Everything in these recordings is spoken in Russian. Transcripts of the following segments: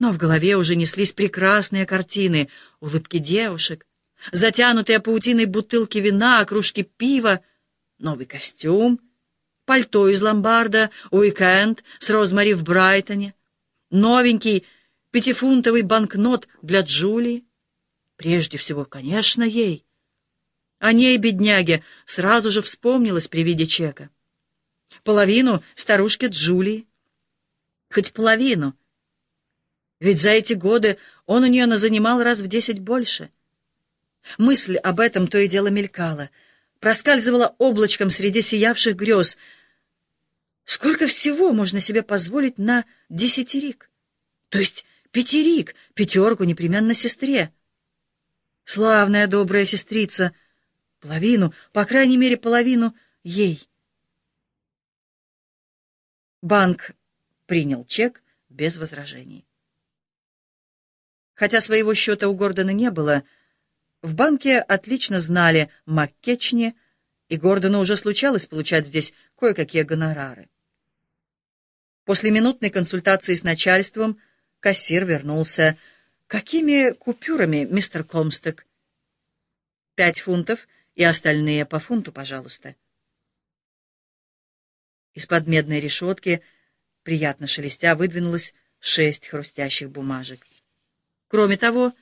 Но в голове уже неслись прекрасные картины, улыбки девушек, затянутые паутиной бутылки вина, кружки пива, новый костюм, пальто из ломбарда, уикенд с Розмари в Брайтоне, новенький пятифунтовый банкнот для Джулии. Прежде всего, конечно, ей. О ней, бедняге, сразу же вспомнилось при виде чека. Половину старушке Джулии. Хоть половину. Ведь за эти годы он у нее назанимал раз в десять больше. Мысль об этом то и дело мелькала, проскальзывала облачком среди сиявших грез. Сколько всего можно себе позволить на десятерик? То есть пятерик, пятерку непременно сестре. Славная добрая сестрица. Половину, по крайней мере, половину ей. Банк принял чек без возражений. Хотя своего счета у Гордона не было, в банке отлично знали Маккечни, и Гордону уже случалось получать здесь кое-какие гонорары. После минутной консультации с начальством кассир вернулся. «Какими купюрами, мистер Комсток?» «Пять фунтов и остальные по фунту, пожалуйста». Из-под медной решетки приятно шелестя, выдвинулось шесть хрустящих бумажек. Кроме того,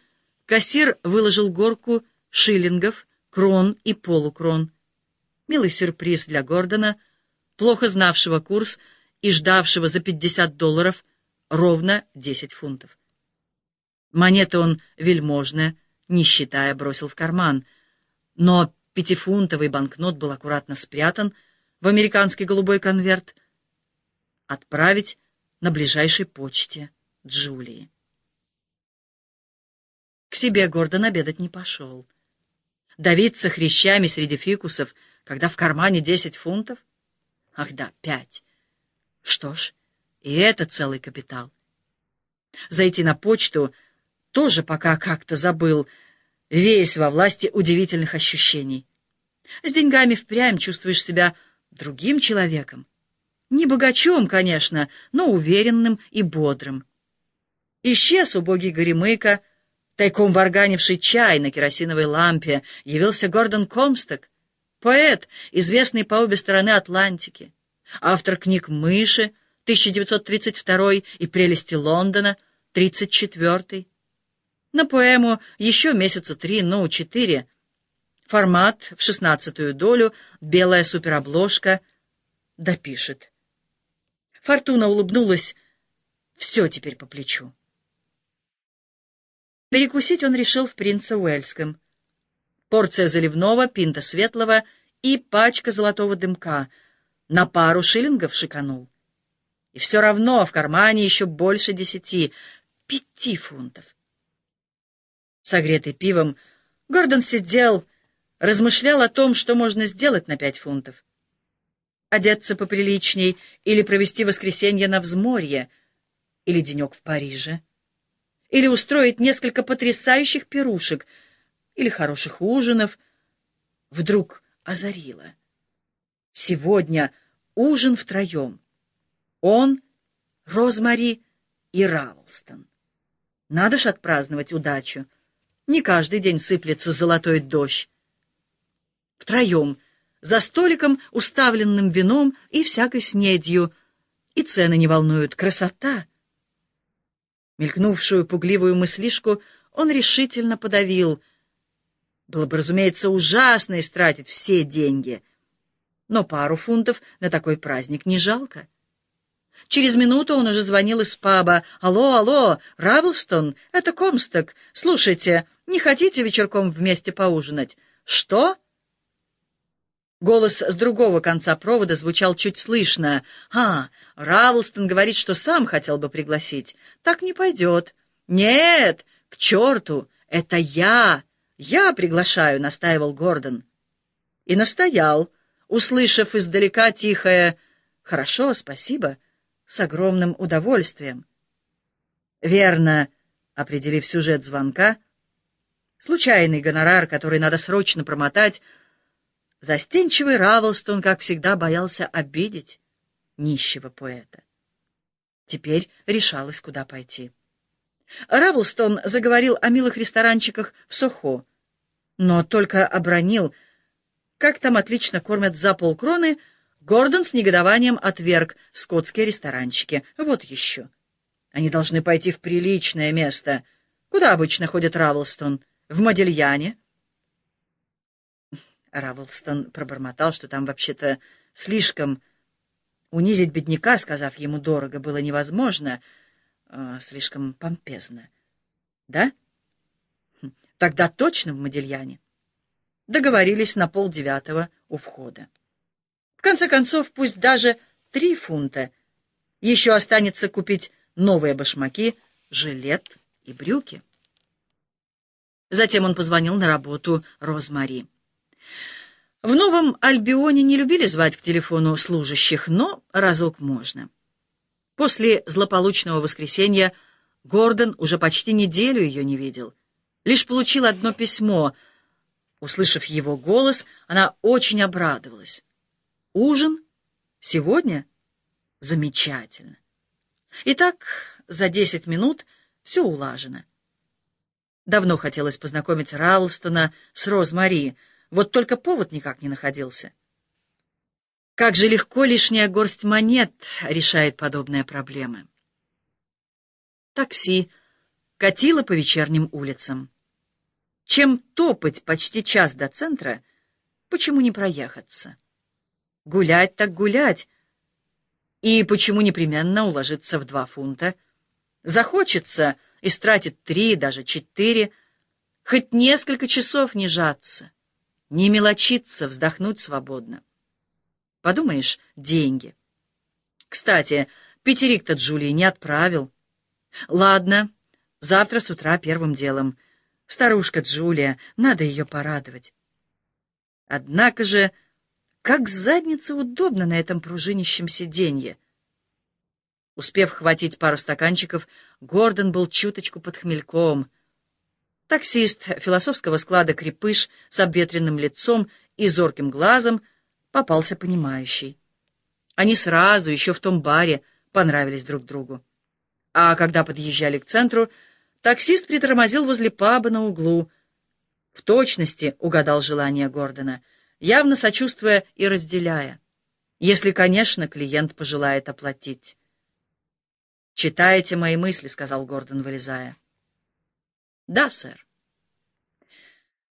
кассир выложил горку шиллингов, крон и полукрон. Милый сюрприз для Гордона, плохо знавшего курс и ждавшего за 50 долларов ровно 10 фунтов. Монеты он вельможно, не считая, бросил в карман, но пятифунтовый банкнот был аккуратно спрятан в американский голубой конверт — отправить на ближайшей почте Джулии. К себе Гордон обедать не пошел. Давиться хрящами среди фикусов, когда в кармане десять фунтов? Ах да, пять. Что ж, и это целый капитал. Зайти на почту тоже пока как-то забыл, весь во власти удивительных ощущений. С деньгами впрямь чувствуешь себя другим человеком. Не богачом, конечно, но уверенным и бодрым. Исчез убогий горемыка, тайком варганивший чай на керосиновой лампе, явился Гордон Комсток, поэт, известный по обе стороны Атлантики, автор книг «Мыши» 1932 и «Прелести Лондона» 1934. На поэму еще месяца три, ну, четыре. Формат в шестнадцатую долю, белая суперобложка. Допишет. Фортуна улыбнулась. Все теперь по плечу. Перекусить он решил в принца Уэльском. Порция заливного, пинта светлого и пачка золотого дымка. На пару шиллингов шиканул. И все равно в кармане еще больше десяти, пяти фунтов. Согретый пивом, Гордон сидел, размышлял о том, что можно сделать на пять фунтов одеться поприличней или провести воскресенье на взморье, или денек в Париже, или устроить несколько потрясающих пирушек, или хороших ужинов, вдруг озарило. Сегодня ужин втроем. Он, Розмари и Равлстон. Надо ж отпраздновать удачу. Не каждый день сыплется золотой дождь. Втроем — за столиком, уставленным вином и всякой снедью, и цены не волнуют. Красота! Мелькнувшую пугливую мыслишку он решительно подавил. Было бы, разумеется, ужасно истратить все деньги, но пару фунтов на такой праздник не жалко. Через минуту он уже звонил из паба. «Алло, алло, Равлстон, это Комсток. Слушайте, не хотите вечерком вместе поужинать?» «Что?» Голос с другого конца провода звучал чуть слышно. «А, Равлстон говорит, что сам хотел бы пригласить. Так не пойдет». «Нет, к черту! Это я! Я приглашаю!» — настаивал Гордон. И настоял, услышав издалека тихое «Хорошо, спасибо», с огромным удовольствием. Верно, определив сюжет звонка, случайный гонорар, который надо срочно промотать, Застенчивый Равлстон, как всегда, боялся обидеть нищего поэта. Теперь решалась, куда пойти. Равлстон заговорил о милых ресторанчиках в Сохо, но только обронил, как там отлично кормят за полкроны, Гордон с негодованием отверг скотские ресторанчики. Вот еще. Они должны пойти в приличное место. Куда обычно ходит Равлстон? В Модельяне? Равлстон пробормотал, что там вообще-то слишком... Унизить бедняка, сказав ему дорого, было невозможно, э, слишком помпезно. Да? Хм, тогда точно в Модельяне. Договорились на полдевятого у входа. В конце концов, пусть даже три фунта. Еще останется купить новые башмаки, жилет и брюки. Затем он позвонил на работу Розмари. В Новом Альбионе не любили звать к телефону служащих, но разок можно. После злополучного воскресенья Гордон уже почти неделю ее не видел. Лишь получил одно письмо. Услышав его голос, она очень обрадовалась. «Ужин? Сегодня? Замечательно!» Итак, за десять минут все улажено. Давно хотелось познакомить Ралстона с Розмари, вот только повод никак не находился. Как же легко лишняя горсть монет решает подобные проблемы. Такси катило по вечерним улицам. Чем топать почти час до центра, почему не проехаться? Гулять так гулять. И почему непременно уложиться в два фунта? Захочется и стратит три, даже четыре, хоть несколько часов не жаться. Не мелочиться, вздохнуть свободно. Подумаешь, деньги. Кстати, пятерик-то Джулии не отправил. Ладно, завтра с утра первым делом. Старушка Джулия, надо ее порадовать. Однако же, как задница удобно на этом пружинищем сиденье. Успев хватить пару стаканчиков, Гордон был чуточку под хмельком — Таксист философского склада крепыш с обветренным лицом и зорким глазом попался понимающий. Они сразу, еще в том баре, понравились друг другу. А когда подъезжали к центру, таксист притормозил возле паба на углу. В точности угадал желание Гордона, явно сочувствуя и разделяя. Если, конечно, клиент пожелает оплатить. «Читаете мои мысли», — сказал Гордон, вылезая. Да, сэр.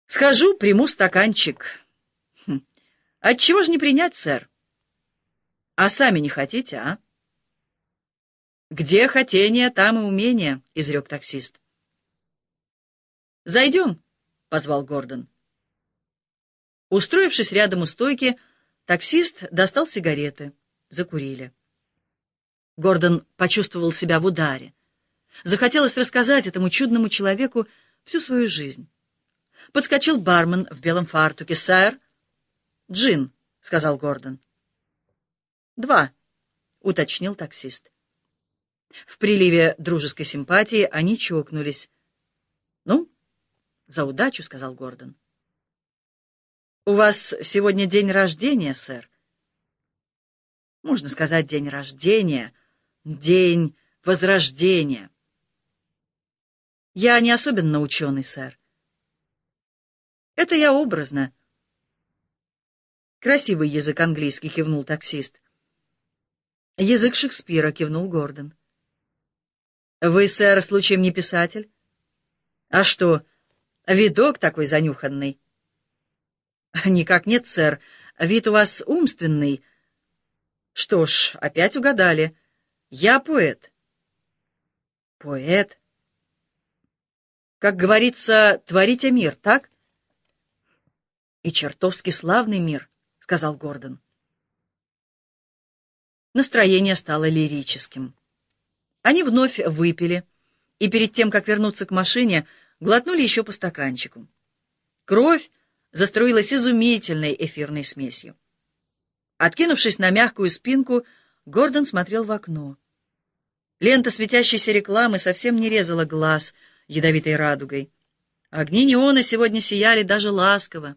Схожу, приму стаканчик. Хм. Отчего же не принять, сэр? А сами не хотите, а? Где хотение, там и умение, изрек таксист. Зайдем, позвал Гордон. Устроившись рядом у стойки, таксист достал сигареты. Закурили. Гордон почувствовал себя в ударе. Захотелось рассказать этому чудному человеку всю свою жизнь. Подскочил бармен в белом фартуке. «Сэр?» «Джин», — сказал Гордон. «Два», — уточнил таксист. В приливе дружеской симпатии они чокнулись. «Ну, за удачу», — сказал Гордон. «У вас сегодня день рождения, сэр?» «Можно сказать, день рождения, день возрождения». Я не особенно ученый, сэр. Это я образно. Красивый язык английский, кивнул таксист. Язык Шекспира, кивнул Гордон. Вы, сэр, случаем не писатель? А что, видок такой занюханный? Никак нет, сэр. Вид у вас умственный. Что ж, опять угадали. Я поэт. Поэт? Как говорится, творите мир, так? И чертовски славный мир, сказал Гордон. Настроение стало лирическим. Они вновь выпили, и перед тем, как вернуться к машине, глотнули еще по стаканчику. Кровь заструилась изумительной эфирной смесью. Откинувшись на мягкую спинку, Гордон смотрел в окно. Лента светящейся рекламы совсем не резала глаз — ядовитой радугой. Огни неона сегодня сияли даже ласково.